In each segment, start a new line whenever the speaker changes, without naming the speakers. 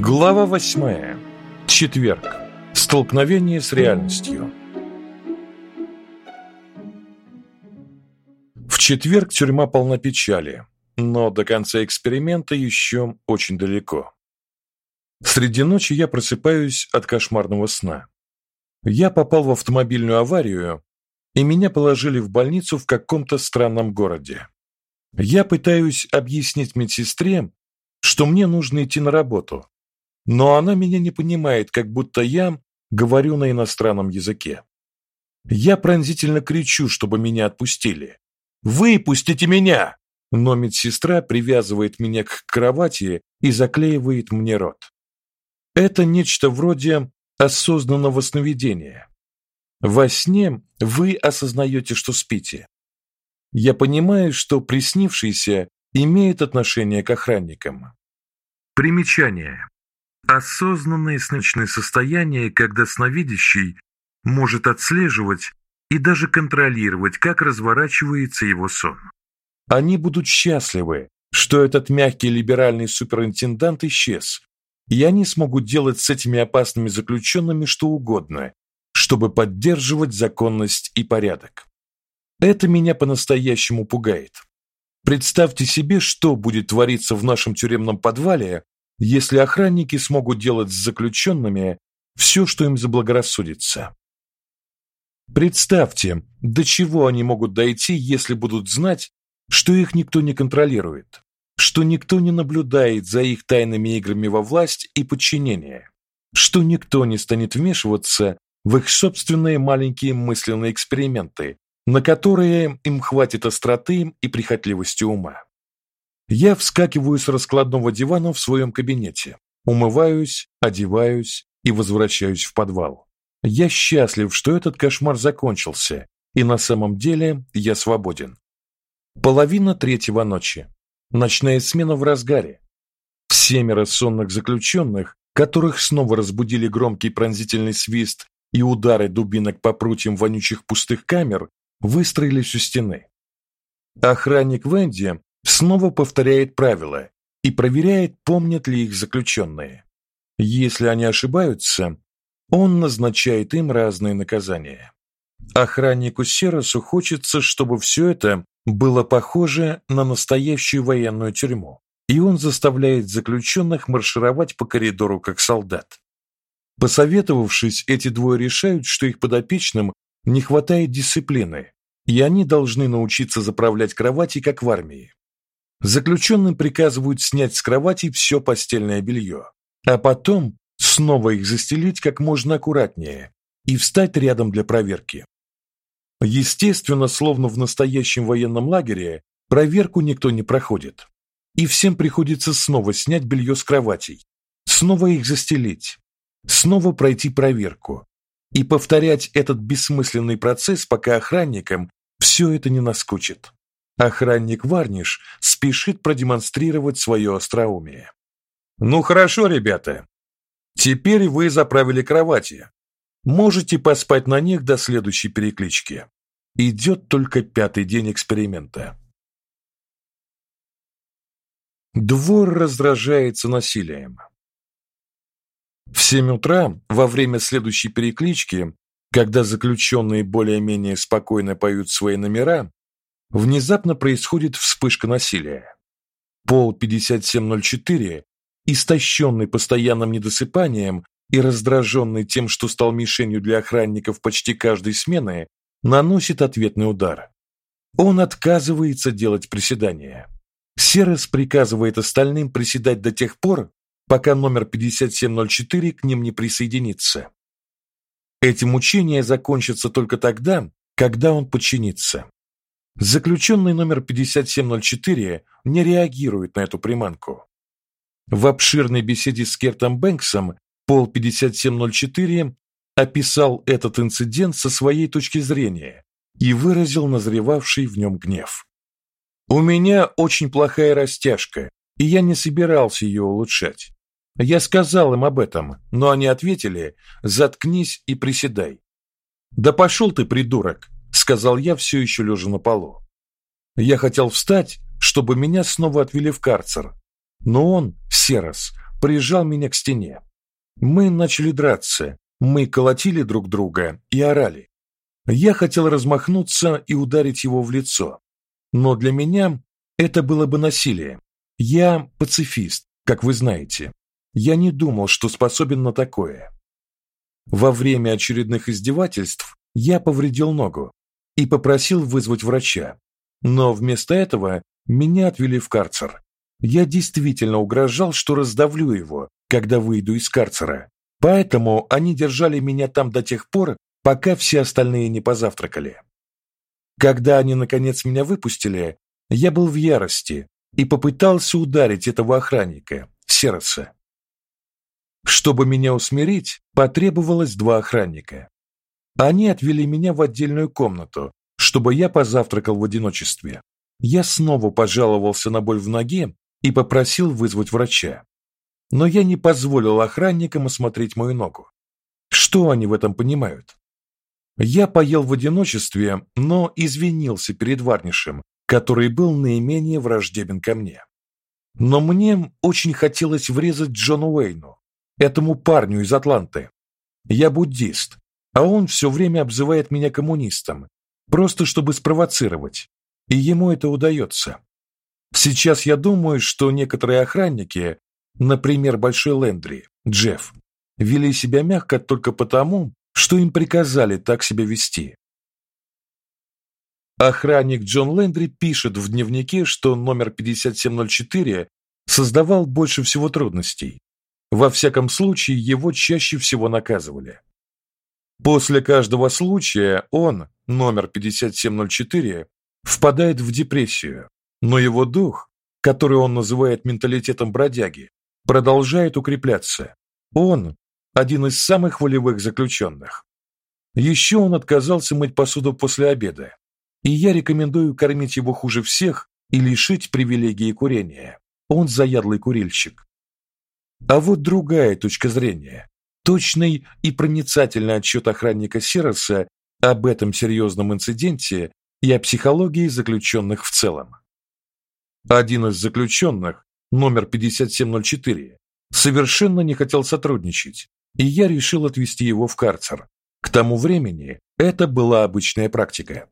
Глава восьмая. Четверг. Столкновение с реальностью. В четверг тюрьма полна печали, но до конца эксперимента еще очень далеко. Среди ночи я просыпаюсь от кошмарного сна. Я попал в автомобильную аварию, и меня положили в больницу в каком-то странном городе. Я пытаюсь объяснить медсестре, что мне нужно идти на работу, но она меня не понимает, как будто я говорю на иностранном языке. Я пронзительно кричу, чтобы меня отпустили. Выпустите меня! Но медсестра привязывает меня к кровати и заклеивает мне рот. Это нечто вроде осознанного сновидения. Во сне вы осознаете, что спите. Я понимаю, что приснившееся имеет отношение к охранникам. Примечание. Осознанное сночное состояние, когда сновидящий может отслеживать и даже контролировать, как разворачивается его сон. Они будут счастливы, что этот мягкий либеральный суперинтендант исчез, и они смогут делать с этими опасными заключенными что угодно, чтобы поддерживать законность и порядок. Это меня по-настоящему пугает. Представьте себе, что будет твориться в нашем тюремном подвале, если охранники смогут делать с заключенными все, что им заблагорассудится. Представьте, до чего они могут дойти, если будут знать, что их никто не контролирует, что никто не наблюдает за их тайными играми во власть и подчинение, что никто не станет вмешиваться в их собственные маленькие мысленные эксперименты, на которые им хватит остроты и прихотливости ума. Я вскакиваю с раскладного дивана в своем кабинете, умываюсь, одеваюсь и возвращаюсь в подвал. Я счастлив, что этот кошмар закончился, и на самом деле я свободен. Половина третьего ночи. Ночная смена в разгаре. Семеро сонных заключенных, которых снова разбудили громкий пронзительный свист и удары дубинок по прутьям вонючих пустых камер, выстроились у стены. Охранник Венди снова повторяет правила и проверяет, помнят ли их заключенные. Если они ошибаются, он назначает им разные наказания. Охраннику Серосу хочется, чтобы все это было похоже на настоящую военную тюрьму, и он заставляет заключенных маршировать по коридору как солдат. Посоветовавшись, эти двое решают, что их подопечным не хватает дисциплины, и они должны научиться заправлять кровати, как в армии. Заключенным приказывают снять с кровати все постельное белье, а потом снова их застелить как можно аккуратнее и встать рядом для проверки. Естественно, словно в настоящем военном лагере, проверку никто не проходит. И всем приходится снова снять белье с кроватей, снова их застелить, снова пройти проверку и повторять этот бессмысленный процесс, пока охранникам все это не наскучит. Охранник Варниш спешит продемонстрировать свое остроумие. Ну хорошо, ребята. Теперь вы заправили кровати. Можете поспать на них до следующей переклички. Идет только пятый день эксперимента. Двор раздражается насилием. В семь утра, во время следующей переклички, когда заключенные более-менее спокойно поют свои номера, внезапно происходит вспышка насилия. Пол 5704, истощенный постоянным недосыпанием и раздраженный тем, что стал мишенью для охранников почти каждой смены, наносит ответный удар. Он отказывается делать приседания. Серес приказывает остальным приседать до тех пор, пока номер 5704 к ним не присоединится. Эти мучения закончатся только тогда, когда он подчинится. Заключенный номер 5704 не реагирует на эту приманку. В обширной беседе с Кертом Бэнксом Пол 5704 описал этот инцидент со своей точки зрения и выразил назревавший в нем гнев. У меня очень плохая растяжка, и я не собирался ее улучшать. Я сказал им об этом, но они ответили: "Заткнись и приседай". "Да пошел ты, придурок", сказал я все еще лежа на полу. Я хотел встать, чтобы меня снова отвели в карцер, но он, Серос, прижал меня к стене. Мы начали драться. Мы колотили друг друга и орали. Я хотел размахнуться и ударить его в лицо, но для меня это было бы насилие. Я пацифист, как вы знаете. Я не думал, что способен на такое. Во время очередных издевательств я повредил ногу и попросил вызвать врача. Но вместо этого меня отвели в карцер. Я действительно угрожал, что раздавлю его, когда выйду из карцера. Поэтому они держали меня там до тех пор, пока все остальные не позавтракали. Когда они наконец меня выпустили, я был в ярости и попытался ударить этого охранника, Сердце. Чтобы меня усмирить, потребовалось два охранника. Они отвели меня в отдельную комнату, чтобы я позавтракал в одиночестве. Я снова пожаловался на боль в ноге и попросил вызвать врача. Но я не позволил охранникам осмотреть мою ногу. Что они в этом понимают? Я поел в одиночестве, но извинился перед Варнишем, который был наименее враждебен ко мне. Но мне очень хотелось врезать Джону Уэйну, этому парню из Атланты. Я буддист, а он все время обзывает меня коммунистом, просто чтобы спровоцировать. И ему это удается. Сейчас я думаю, что некоторые охранники, например, Большой Лендри, Джефф, вели себя мягко только потому, что им приказали так себя вести. Охранник Джон Лендри пишет в дневнике, что номер 5704 создавал больше всего трудностей. Во всяком случае, его чаще всего наказывали. После каждого случая он, номер 5704, впадает в депрессию, но его дух, который он называет менталитетом бродяги, продолжает укрепляться. Он один из самых волевых заключенных. Еще он отказался мыть посуду после обеда, и я рекомендую кормить его хуже всех и лишить привилегии курения. Он заядлый курильщик. А вот другая точка зрения. Точный и проницательный отчет охранника Сироса об этом серьезном инциденте и о психологии заключенных в целом. Один из заключенных, номер 5704, совершенно не хотел сотрудничать, и я решил отвезти его в карцер. К тому времени это была обычная практика.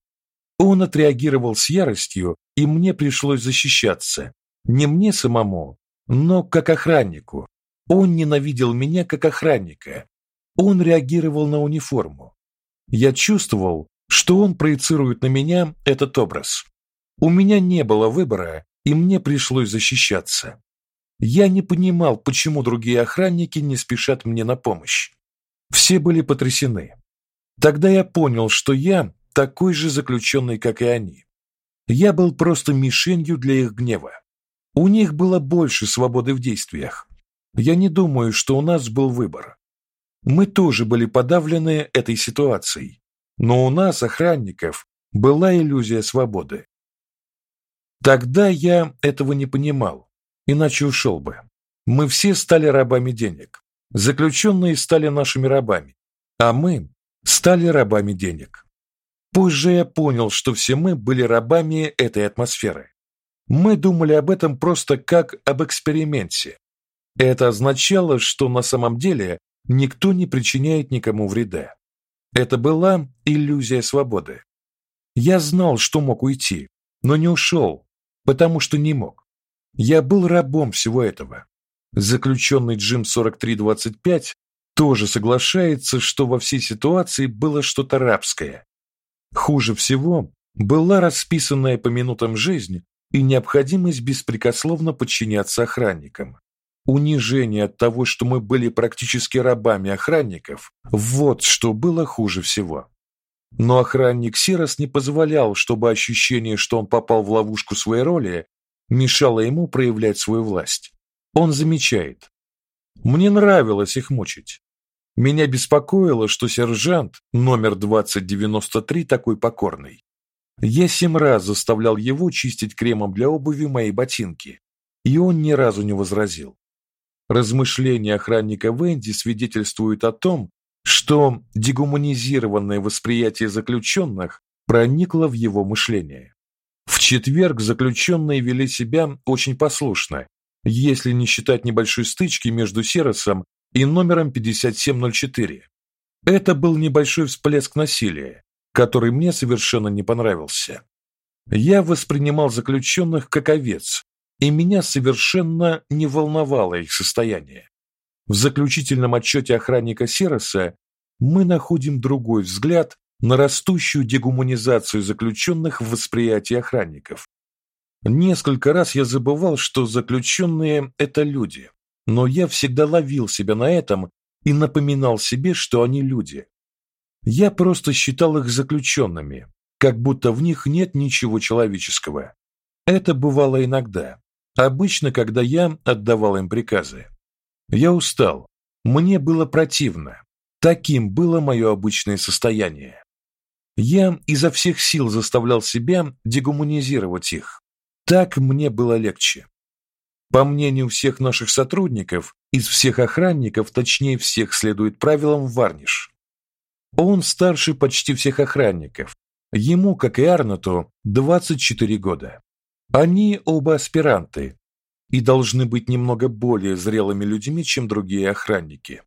Он отреагировал с яростью, и мне пришлось защищаться. Не мне самому, но как охраннику. Он ненавидел меня как охранника. Он реагировал на униформу. Я чувствовал, что он проецирует на меня этот образ. У меня не было выбора, и мне пришлось защищаться. Я не понимал, почему другие охранники не спешат мне на помощь. Все были потрясены. Тогда я понял, что я такой же заключенный, как и они. Я был просто мишенью для их гнева. У них было больше свободы в действиях. Я не думаю, что у нас был выбор. Мы тоже были подавлены этой ситуацией, но у нас, охранников, была иллюзия свободы. Тогда я этого не понимал, иначе ушел бы. Мы все стали рабами денег. Заключенные стали нашими рабами, а мы стали рабами денег. Позже я понял, что все мы были рабами этой атмосферы. Мы думали об этом просто как об эксперименте. Это означало, что на самом деле никто не причиняет никому вреда. Это была иллюзия свободы. Я знал, что мог уйти, но не ушел, потому что не мог. Я был рабом всего этого. Заключенный Джим 4325 тоже соглашается, что во всей ситуации было что-то рабское. Хуже всего была расписанная по минутам жизнь и необходимость беспрекословно подчиняться охранникам. Унижение от того, что мы были практически рабами охранников, вот что было хуже всего. Но охранник Сирос не позволял, чтобы ощущение, что он попал в ловушку своей роли, мешало ему проявлять свою власть. Он замечает: "Мне нравилось их мучить. Меня беспокоило, что сержант номер 2093 такой покорный. Я семь раз заставлял его чистить кремом для обуви мои ботинки, и он ни разу не возразил. Размышления охранника Венди свидетельствуют о том, что дегуманизированное восприятие заключенных проникло в его мышление. В четверг заключенные вели себя очень послушно, если не считать небольшой стычки между Серосом и номером 5704. Это был небольшой всплеск насилия, который мне совершенно не понравился. Я воспринимал заключенных как овец, и меня совершенно не волновало их состояние. В заключительном отчете охранника Сероса мы находим другой взгляд на растущую дегуманизацию заключенных в восприятии охранников. Несколько раз я забывал, что заключенные – это люди, но я всегда ловил себя на этом и напоминал себе, что они люди. Я просто считал их заключенными, как будто в них нет ничего человеческого. Это бывало иногда, обычно, когда я отдавал им приказы. Я устал, мне было противно. Таким было мое обычное состояние. Я изо всех сил заставлял себя дегуманизировать их. Так мне было легче. По мнению всех наших сотрудников, из всех охранников, точнее всех следует правилам Варниш. Он старше почти всех охранников. Ему, как и Арноту, 24 года. Они оба аспиранты и должны быть немного более зрелыми людьми, чем другие охранники.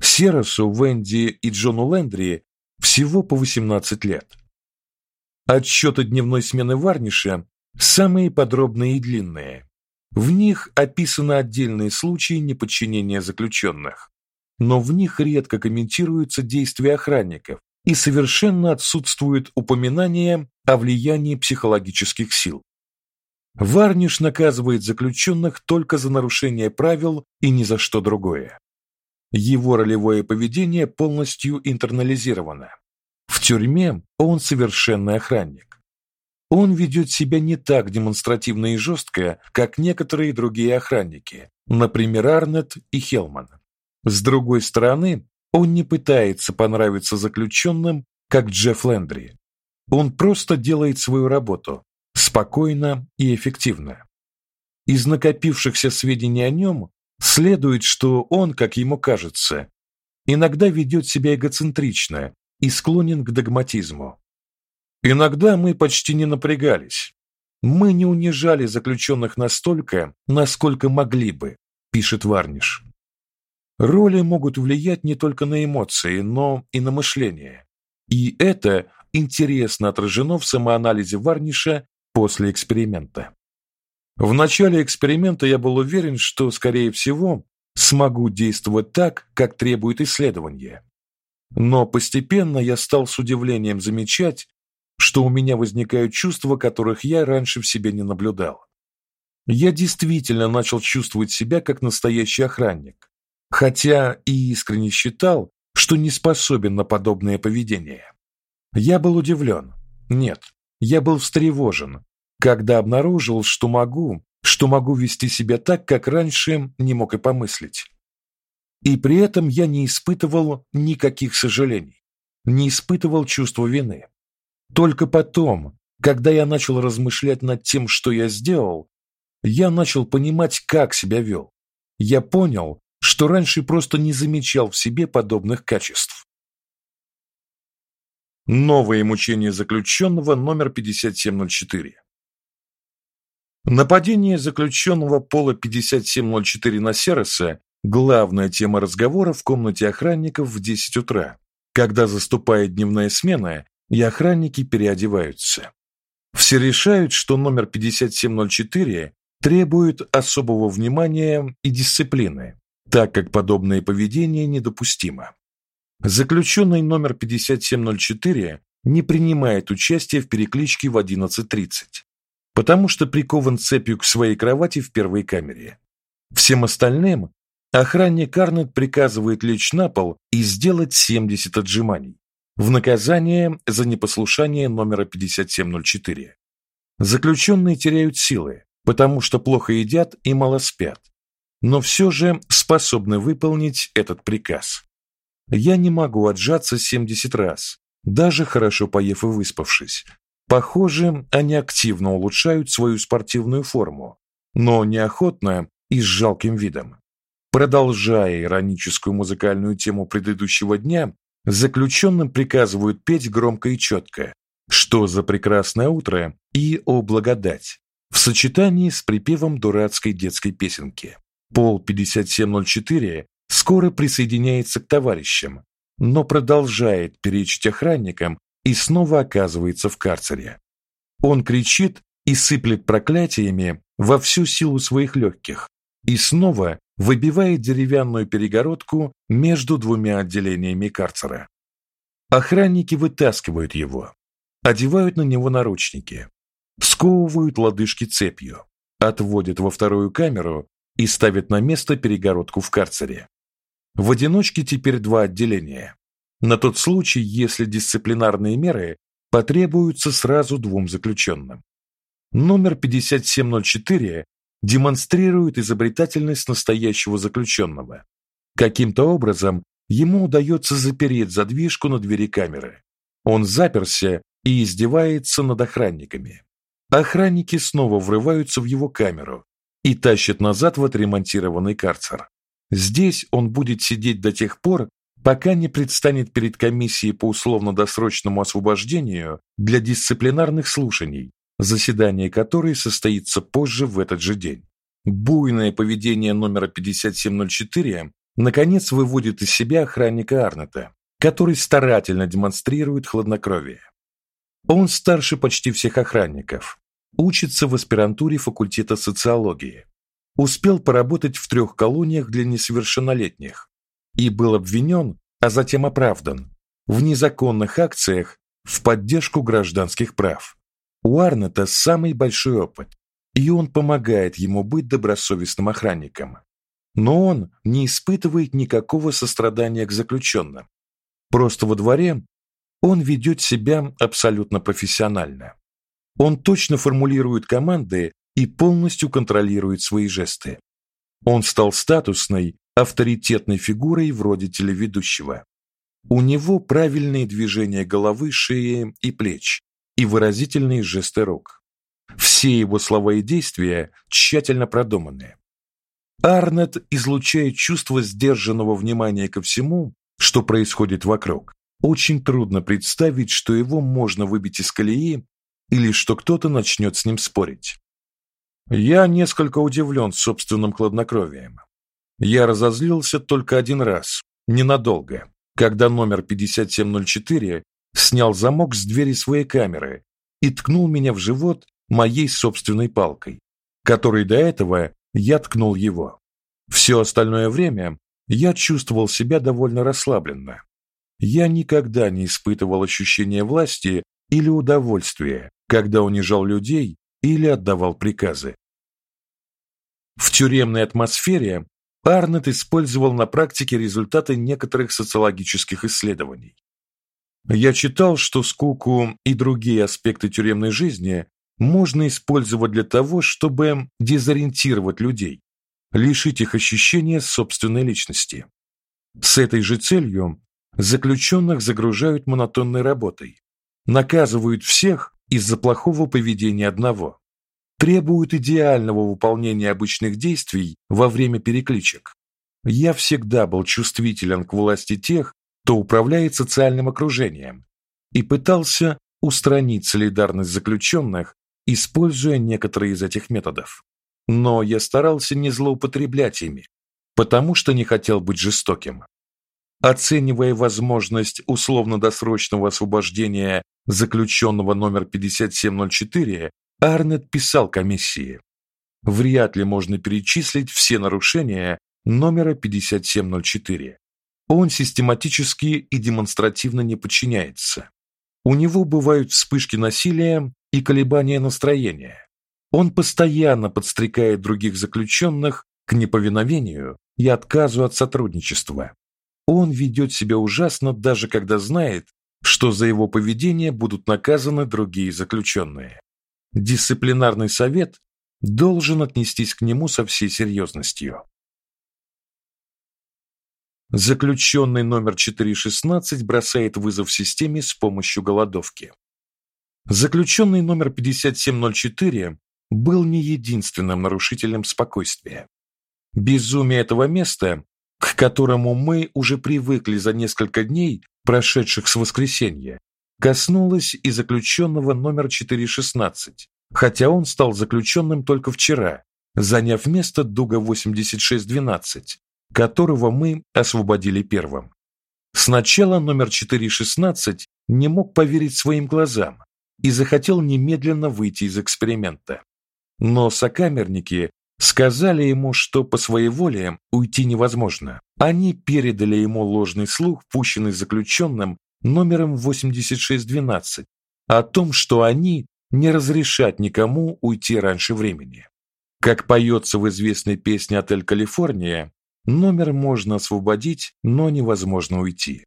Серосу, Венди и Джону Лендри всего по 18 лет. Отчеты дневной смены Варниша самые подробные и длинные. В них описаны отдельные случаи неподчинения заключенных, но в них редко комментируются действия охранников и совершенно отсутствует упоминание о влиянии психологических сил. Варниш наказывает заключенных только за нарушение правил и ни за что другое. Его ролевое поведение полностью интернализировано. В тюрьме он совершенный охранник. Он ведет себя не так демонстративно и жестко, как некоторые другие охранники, например, Арнет и Хелман. С другой стороны, он не пытается понравиться заключенным, как Джефф Лендри. Он просто делает свою работу спокойно и эффективно. Из накопившихся сведений о нем Следует, что он, как ему кажется, иногда ведет себя эгоцентрично и склонен к догматизму. Иногда мы почти не напрягались. Мы не унижали заключенных настолько, насколько могли бы, пишет Варниш. Роли могут влиять не только на эмоции, но и на мышление. И это интересно отражено в самоанализе Варниша после эксперимента. В начале эксперимента я был уверен, что, скорее всего, смогу действовать так, как требует исследование. Но постепенно я стал с удивлением замечать, что у меня возникают чувства, которых я раньше в себе не наблюдал. Я действительно начал чувствовать себя как настоящий охранник, хотя и искренне считал, что не способен на подобное поведение. Я был удивлен. Нет, я был встревожен, когда обнаружил, что могу, что могу вести себя так, как раньше не мог и помыслить. И при этом я не испытывал никаких сожалений, не испытывал чувства вины. Только потом, когда я начал размышлять над тем, что я сделал, я начал понимать, как себя вел. Я понял, что раньше просто не замечал в себе подобных качеств. Новые мучения заключенного номер 5704. Нападение заключенного Пола 5704 на Сероса – главная тема разговора в комнате охранников в 10 утра, когда заступает дневная смена и охранники переодеваются. Все решают, что номер 5704 требует особого внимания и дисциплины, так как подобное поведение недопустимо. Заключенный номер 5704 не принимает участия в перекличке в 11:30 потому что прикован цепью к своей кровати в первой камере. Всем остальным охранник Карнет приказывает лечь на пол и сделать 70 отжиманий в наказание за непослушание номера 5704. Заключенные теряют силы, потому что плохо едят и мало спят, но все же способны выполнить этот приказ. Я не могу отжаться 70 раз, даже хорошо поев и выспавшись, Похоже, они активно улучшают свою спортивную форму, но неохотно и с жалким видом. Продолжая ироническую музыкальную тему предыдущего дня, заключенным приказывают петь громко и четко «Что за прекрасное утро» и «О благодать». в сочетании с припевом дурацкой детской песенки. Пол 5704 скоро присоединяется к товарищам, но продолжает перечить охранникам и снова оказывается в карцере. Он кричит и сыплет проклятиями во всю силу своих легких и снова выбивает деревянную перегородку между двумя отделениями карцера. Охранники вытаскивают его, одевают на него наручники, сковывают лодыжки цепью, отводят во вторую камеру и ставят на место перегородку в карцере. В одиночке теперь два отделения. На тот случай, если дисциплинарные меры потребуются сразу двум заключенным. Номер 5704 демонстрирует изобретательность настоящего заключенного. Каким-то образом ему удается запереть задвижку на двери камеры. Он заперся и издевается над охранниками. Охранники снова врываются в его камеру и тащат назад в отремонтированный карцер. Здесь он будет сидеть до тех пор, пока не предстанет перед комиссией по условно-досрочному освобождению для дисциплинарных слушаний, заседание которой состоится позже в этот же день. Буйное поведение номера 5704 наконец выводит из себя охранника Арнета, который старательно демонстрирует хладнокровие. Он старше почти всех охранников, учится в аспирантуре факультета социологии. Успел поработать в трех колониях для несовершеннолетних и был обвинен, а затем оправдан в незаконных акциях в поддержку гражданских прав. У Арнета самый большой опыт, и он помогает ему быть добросовестным охранником. Но он не испытывает никакого сострадания к заключенным. Просто во дворе он ведет себя абсолютно профессионально. Он точно формулирует команды и полностью контролирует свои жесты. Он стал статусной, авторитетной фигурой вроде телеведущего. У него правильные движения головы, шеи и плеч и выразительные жесты рук. Все его слова и действия тщательно продуманы. Арнет излучает чувство сдержанного внимания ко всему, что происходит вокруг. Очень трудно представить, что его можно выбить из колеи или что кто-то начнет с ним спорить. Я несколько удивлен собственным хладнокровием. Я разозлился только один раз, ненадолго, когда номер 5704 снял замок с двери своей камеры и ткнул меня в живот моей собственной палкой, которой до этого я ткнул его. Все остальное время я чувствовал себя довольно расслабленно. Я никогда не испытывал ощущения власти или удовольствия, когда унижал людей или отдавал приказы. В тюремной атмосфере Арнет использовал на практике результаты некоторых социологических исследований. Я читал, что скуку и другие аспекты тюремной жизни можно использовать для того, чтобы дезориентировать людей, лишить их ощущения собственной личности. С этой же целью заключенных загружают монотонной работой, наказывают всех из-за плохого поведения одного, требуют идеального выполнения обычных действий во время перекличек. Я всегда был чувствителен к власти тех, кто управляет социальным окружением, и пытался устранить солидарность заключенных, используя некоторые из этих методов. Но я старался не злоупотреблять ими, потому что не хотел быть жестоким. Оценивая возможность условно-досрочного освобождения заключенного номер 5704, Арнет писал комиссии: "Вряд ли можно перечислить все нарушения номера 5704. Он систематически и демонстративно не подчиняется. У него бывают вспышки насилия и колебания настроения. Он постоянно подстрекает других заключенных к неповиновению и отказу от сотрудничества. Он ведет себя ужасно даже когда знает, что за его поведение будут наказаны другие заключенные. Дисциплинарный совет должен отнестись к нему со всей серьезностью. Заключенный номер 416 бросает вызов системе с помощью голодовки. Заключенный номер 5704 был не единственным нарушителем спокойствия. Безумие этого места к которому мы уже привыкли за несколько дней, прошедших с воскресенья, коснулось и заключенного номер 416, хотя он стал заключенным только вчера, заняв место Дуга 8612, которого мы освободили первым. Сначала номер 416 не мог поверить своим глазам и захотел немедленно выйти из эксперимента. Но сокамерники сказали ему, что по своей воле уйти невозможно. Они передали ему ложный слух, пущенный заключенным номером 8612, о том, что они не разрешат никому уйти раньше времени. Как поется в известной песне Отель Калифорния, номер можно освободить, но невозможно уйти.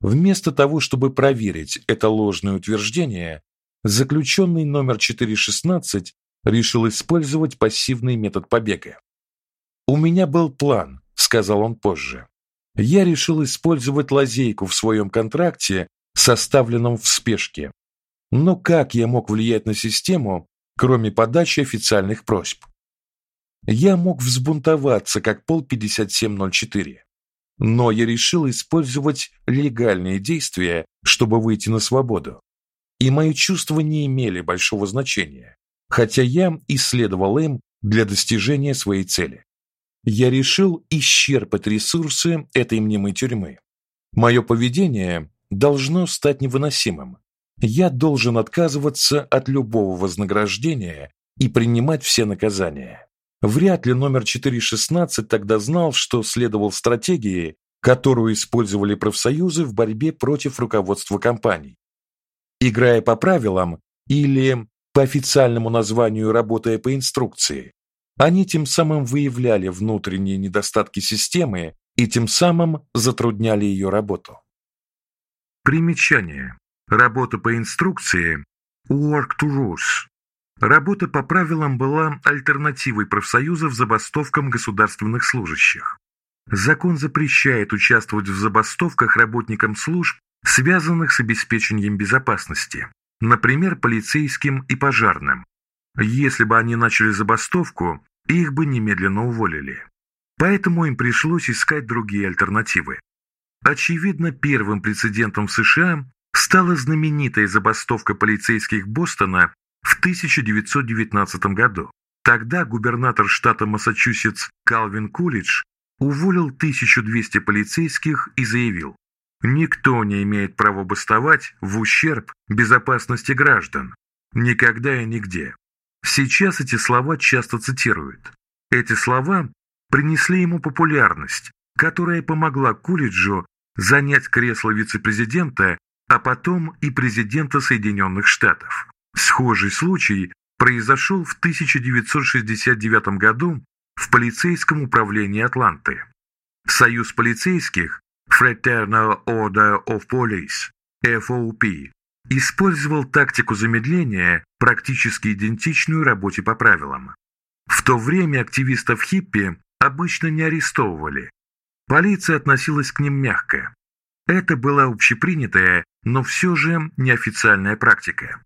Вместо того, чтобы проверить это ложное утверждение, заключенный номер 416 решил использовать пассивный метод побега. У меня был план, сказал он позже. Я решил использовать лазейку в своем контракте, составленном в спешке. Но как я мог влиять на систему, кроме подачи официальных просьб? Я мог взбунтоваться, как пол 5704. Но я решил использовать легальные действия, чтобы выйти на свободу. И мои чувства не имели большого значения, хотя я исследовал им для достижения своей цели. Я решил исчерпать ресурсы этой мнимой тюрьмы. Мое поведение должно стать невыносимым. Я должен отказываться от любого вознаграждения и принимать все наказания. Вряд ли номер 416 тогда знал, что следовал стратегии, которую использовали профсоюзы в борьбе против руководства компаний. Играя по правилам или по официальному названию работая по инструкции, они тем самым выявляли внутренние недостатки системы и тем самым затрудняли ее работу. Примечание. Работа по инструкции work to rules Работа по правилам была альтернативой профсоюзов забастовкам государственных служащих. Закон запрещает участвовать в забастовках работникам служб, связанных с обеспечением безопасности, например, полицейским и пожарным. Если бы они начали забастовку, их бы немедленно уволили. Поэтому им пришлось искать другие альтернативы. Очевидно, первым прецедентом в США стала знаменитая забастовка полицейских Бостона в 1919 году. Тогда губернатор штата Массачусетс Калвин Кулидж уволил 1200 полицейских и заявил, «Никто не имеет права бастовать в ущерб безопасности граждан. Никогда и нигде». Сейчас эти слова часто цитируют. Эти слова принесли ему популярность, которая помогла Кулиджу занять кресло вице-президента, а потом и президента Соединенных Штатов. Схожий случай произошел в 1969 году в полицейском управлении Атланты. Союз полицейских Fraternal Order of Police FOP использовал тактику замедления, практически идентичную работе по правилам. В то время активистов хиппи обычно не арестовывали. Полиция относилась к ним мягко. Это была общепринятая, но все же неофициальная практика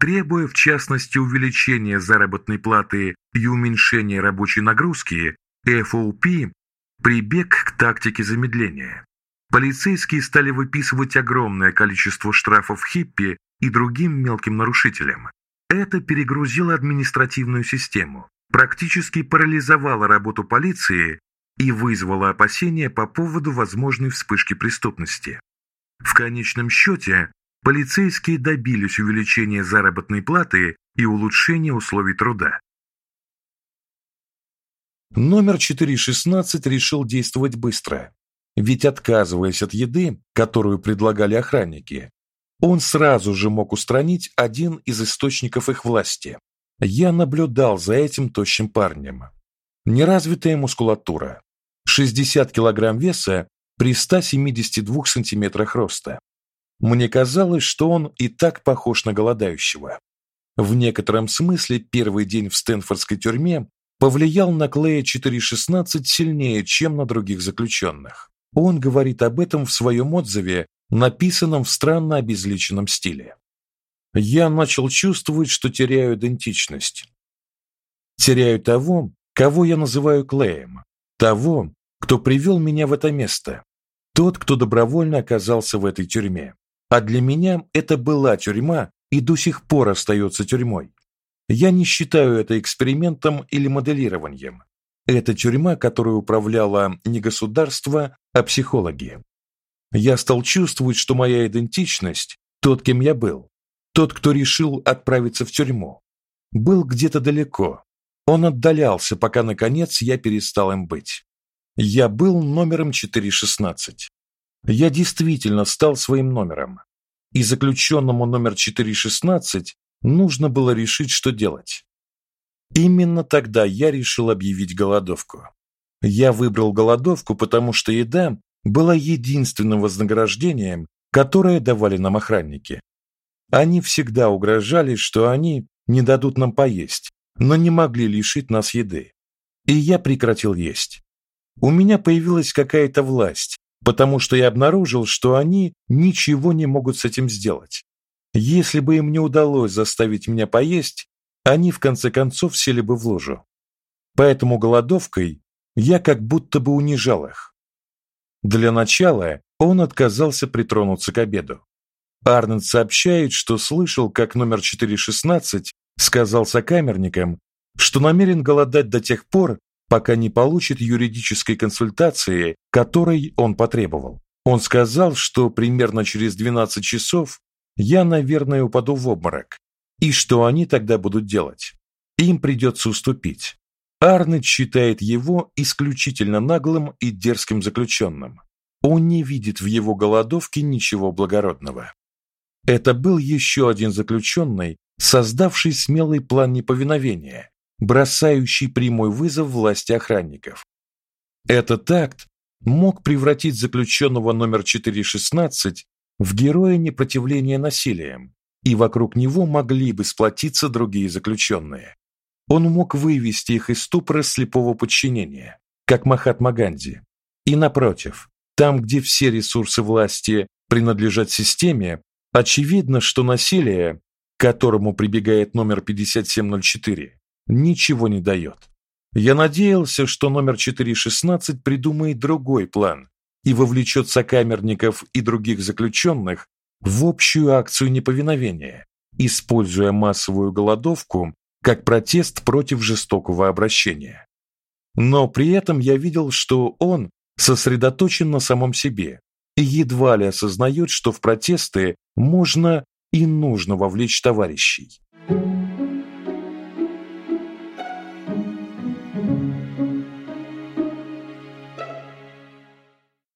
требуя в частности увеличения заработной платы и уменьшения рабочей нагрузки, FOP прибег к тактике замедления. Полицейские стали выписывать огромное количество штрафов хиппи и другим мелким нарушителям. Это перегрузило административную систему, практически парализовало работу полиции и вызвало опасения по поводу возможной вспышки преступности. В конечном счете, полицейские добились увеличения заработной платы и улучшения условий труда. Номер 416 решил действовать быстро, ведь отказываясь от еды, которую предлагали охранники, он сразу же мог устранить один из источников их власти. Я наблюдал за этим тощим парнем. Неразвитая мускулатура, 60 килограмм веса при 172 сантиметрах роста. Мне казалось, что он и так похож на голодающего. В некотором смысле первый день в Стэнфордской тюрьме повлиял на Клея 416 сильнее, чем на других заключенных. Он говорит об этом в своем отзыве, написанном в странно обезличенном стиле. Я начал чувствовать, что теряю идентичность. Теряю того, кого я называю Клеем, того, кто привел меня в это место, тот, кто добровольно оказался в этой тюрьме. А для меня это была тюрьма, и до сих пор остается тюрьмой. Я не считаю это экспериментом или моделированием. Это тюрьма, которой управляло не государство, а психологи. Я стал чувствовать, что моя идентичность, тот, кем я был, тот, кто решил отправиться в тюрьму, был где-то далеко. Он отдалялся, пока наконец я перестал им быть. Я был номером 416. Я действительно стал своим номером. И заключенному номер 416 нужно было решить, что делать. Именно тогда я решил объявить голодовку. Я выбрал голодовку, потому что еда была единственным вознаграждением, которое давали нам охранники. Они всегда угрожали, что они не дадут нам поесть, но не могли лишить нас еды. И я прекратил есть. У меня появилась какая-то власть, потому что я обнаружил, что они ничего не могут с этим сделать. Если бы им не удалось заставить меня поесть, они в конце концов сели бы в ложу. Поэтому голодовкой я как будто бы унижал их. Для начала он отказался притронуться к обеду. Арнольд сообщает, что слышал, как номер 416 сказал сокамерникам, что намерен голодать до тех пор, пока не получит юридической консультации, которой он потребовал. Он сказал, что примерно через 12 часов я, наверное, упаду в обморок, и что они тогда будут делать? Им придется уступить. Арнольд считает его исключительно наглым и дерзким заключенным. Он не видит в его голодовке ничего благородного. Это был еще один заключенный, создавший смелый план неповиновения, бросающий прямой вызов власти охранников. Этот акт мог превратить заключенного номер 416 в героя непротивления насилием, и вокруг него могли бы сплотиться другие заключенные. Он мог вывести их из ступора слепого подчинения, как Махатма Ганди. И напротив, там, где все ресурсы власти принадлежат системе, очевидно, что насилие, к которому прибегает номер 5704, ничего не дает. Я надеялся, что номер 416 придумает другой план и вовлечет сокамерников и других заключенных в общую акцию неповиновения, используя массовую голодовку как протест против жестокого обращения. Но при этом я видел, что он сосредоточен на самом себе и едва ли осознает, что в протесты можно и нужно вовлечь товарищей. Thank